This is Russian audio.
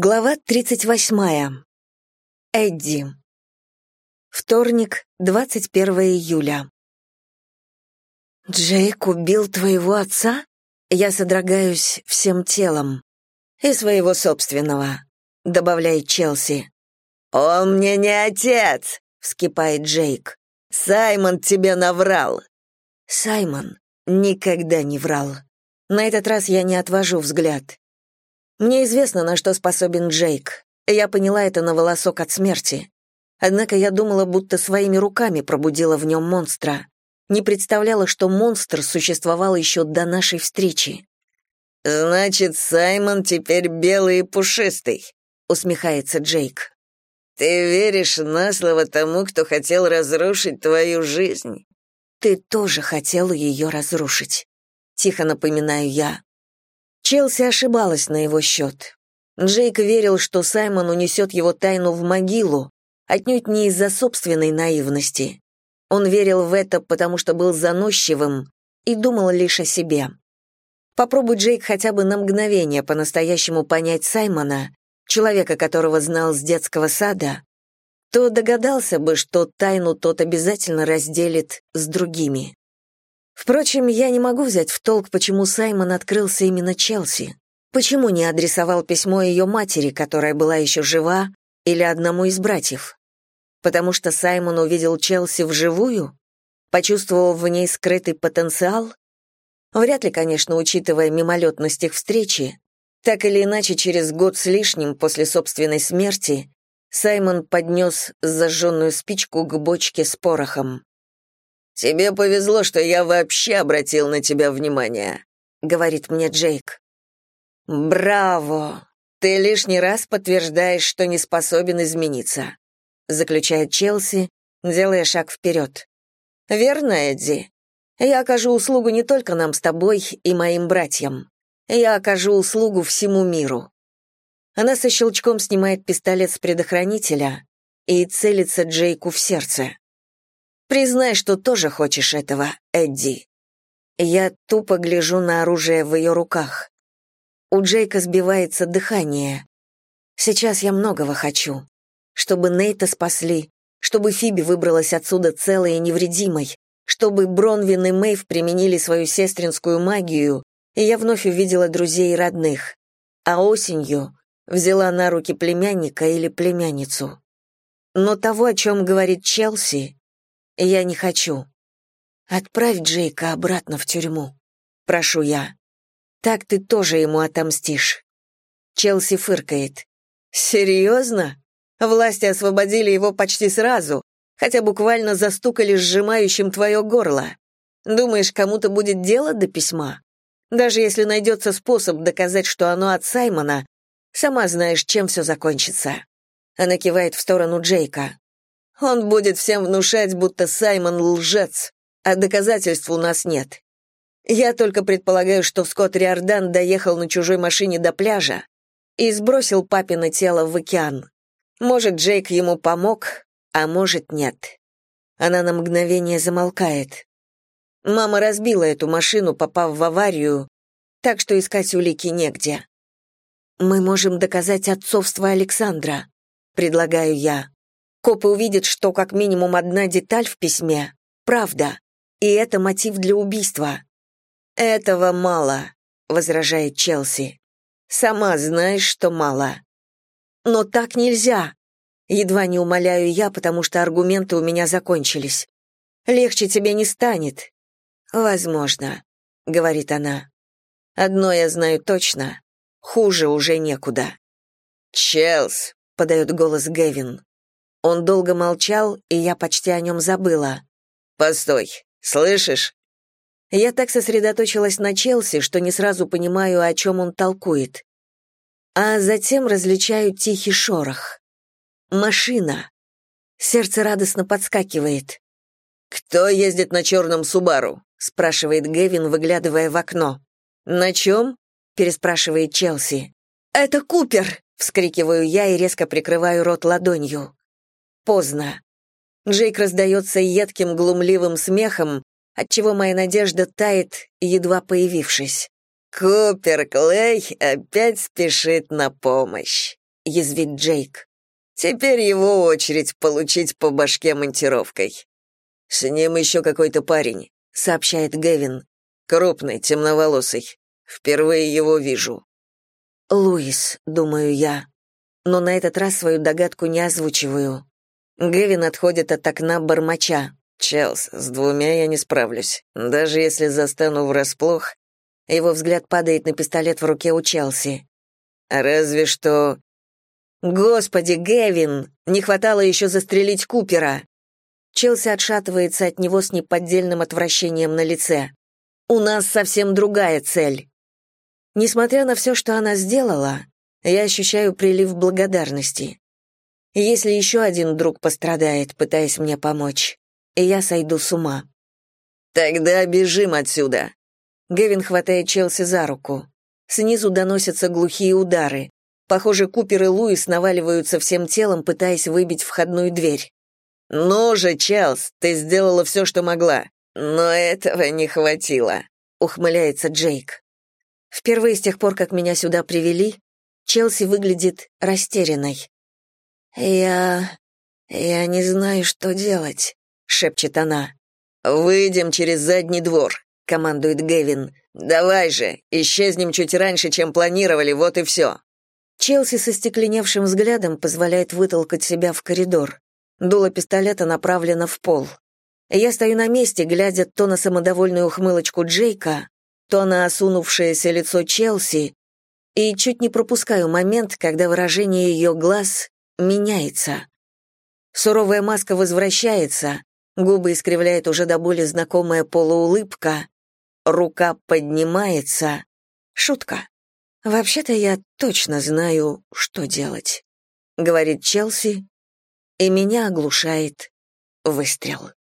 Глава 38. Эдди. Вторник, 21 июля. «Джейк убил твоего отца?» Я содрогаюсь всем телом. «И своего собственного», — добавляет Челси. «Он мне не отец!» — вскипает Джейк. «Саймон тебе наврал!» Саймон никогда не врал. На этот раз я не отвожу взгляд. Мне известно, на что способен Джейк. Я поняла это на волосок от смерти. Однако я думала, будто своими руками пробудила в нем монстра. Не представляла, что монстр существовал еще до нашей встречи. «Значит, Саймон теперь белый и пушистый», — усмехается Джейк. «Ты веришь на слово тому, кто хотел разрушить твою жизнь?» «Ты тоже хотела ее разрушить», — тихо напоминаю я. Челси ошибалась на его счет. Джейк верил, что Саймон унесет его тайну в могилу, отнюдь не из-за собственной наивности. Он верил в это, потому что был заносчивым и думал лишь о себе. Попробуй Джейк хотя бы на мгновение по-настоящему понять Саймона, человека, которого знал с детского сада, то догадался бы, что тайну тот обязательно разделит с другими. Впрочем, я не могу взять в толк, почему Саймон открылся именно Челси. Почему не адресовал письмо ее матери, которая была еще жива, или одному из братьев? Потому что Саймон увидел Челси вживую? Почувствовал в ней скрытый потенциал? Вряд ли, конечно, учитывая мимолетность их встречи. Так или иначе, через год с лишним после собственной смерти Саймон поднес зажженную спичку к бочке с порохом. «Тебе повезло, что я вообще обратил на тебя внимание», — говорит мне Джейк. «Браво! Ты лишний раз подтверждаешь, что не способен измениться», — заключает Челси, делая шаг вперед. «Верно, Эдди? Я окажу услугу не только нам с тобой и моим братьям. Я окажу услугу всему миру». Она со щелчком снимает пистолет с предохранителя и целится Джейку в сердце. Признай, что тоже хочешь этого, Эдди. Я тупо гляжу на оружие в ее руках. У Джейка сбивается дыхание. Сейчас я многого хочу. Чтобы Нейта спасли, чтобы Фиби выбралась отсюда целой и невредимой, чтобы Бронвин и Мэйв применили свою сестринскую магию, и я вновь увидела друзей и родных. А осенью взяла на руки племянника или племянницу. Но того, о чем говорит Челси, я не хочу. Отправь Джейка обратно в тюрьму, прошу я. Так ты тоже ему отомстишь. Челси фыркает. Серьезно? Власти освободили его почти сразу, хотя буквально застукали сжимающим твое горло. Думаешь, кому-то будет дело до письма? Даже если найдется способ доказать, что оно от Саймона, сама знаешь, чем все закончится. Она кивает в сторону Джейка. Он будет всем внушать, будто Саймон лжец, а доказательств у нас нет. Я только предполагаю, что Скотт Риордан доехал на чужой машине до пляжа и сбросил папино тело в океан. Может, Джейк ему помог, а может, нет. Она на мгновение замолкает. Мама разбила эту машину, попав в аварию, так что искать улики негде. Мы можем доказать отцовство Александра, предлагаю я. Копы увидят, что как минимум одна деталь в письме — правда, и это мотив для убийства. «Этого мало», — возражает Челси. «Сама знаешь, что мало». «Но так нельзя», — едва не умоляю я, потому что аргументы у меня закончились. «Легче тебе не станет». «Возможно», — говорит она. «Одно я знаю точно. Хуже уже некуда». «Челс», — подает голос Гэвин. Он долго молчал, и я почти о нем забыла. «Постой, слышишь?» Я так сосредоточилась на Челси, что не сразу понимаю, о чем он толкует. А затем различаю тихий шорох. Машина. Сердце радостно подскакивает. «Кто ездит на черном Субару?» — спрашивает Гэвин, выглядывая в окно. «На чем?» — переспрашивает Челси. «Это Купер!» — вскрикиваю я и резко прикрываю рот ладонью поздно. Джейк раздается едким глумливым смехом, отчего моя надежда тает, едва появившись. «Купер Клей опять спешит на помощь». язвит Джейк. Теперь его очередь получить по башке монтировкой. С ним еще какой-то парень, сообщает Гевин. Крупный, темноволосый. Впервые его вижу. Луис, думаю я. Но на этот раз свою догадку не озвучиваю. Гевин отходит от окна бормоча. «Челс, с двумя я не справлюсь. Даже если застану врасплох...» Его взгляд падает на пистолет в руке у Челси. «Разве что...» «Господи, Гевин! Не хватало еще застрелить Купера!» Челси отшатывается от него с неподдельным отвращением на лице. «У нас совсем другая цель». Несмотря на все, что она сделала, я ощущаю прилив благодарности. Если еще один друг пострадает, пытаясь мне помочь, я сойду с ума. «Тогда бежим отсюда!» Гевин хватает Челси за руку. Снизу доносятся глухие удары. Похоже, Купер и Луис наваливаются всем телом, пытаясь выбить входную дверь. «Ну же, Челс, ты сделала все, что могла. Но этого не хватило», — ухмыляется Джейк. Впервые с тех пор, как меня сюда привели, Челси выглядит растерянной. «Я... я не знаю, что делать», — шепчет она. «Выйдем через задний двор», — командует Гевин. «Давай же, исчезнем чуть раньше, чем планировали, вот и все». Челси со стекленевшим взглядом позволяет вытолкать себя в коридор. Дуло пистолета направлено в пол. Я стою на месте, глядя то на самодовольную ухмылочку Джейка, то на осунувшееся лицо Челси, и чуть не пропускаю момент, когда выражение ее глаз меняется. Суровая маска возвращается, губы искривляет уже до боли знакомая полуулыбка, рука поднимается. Шутка. Вообще-то я точно знаю, что делать, говорит Челси, и меня оглушает выстрел.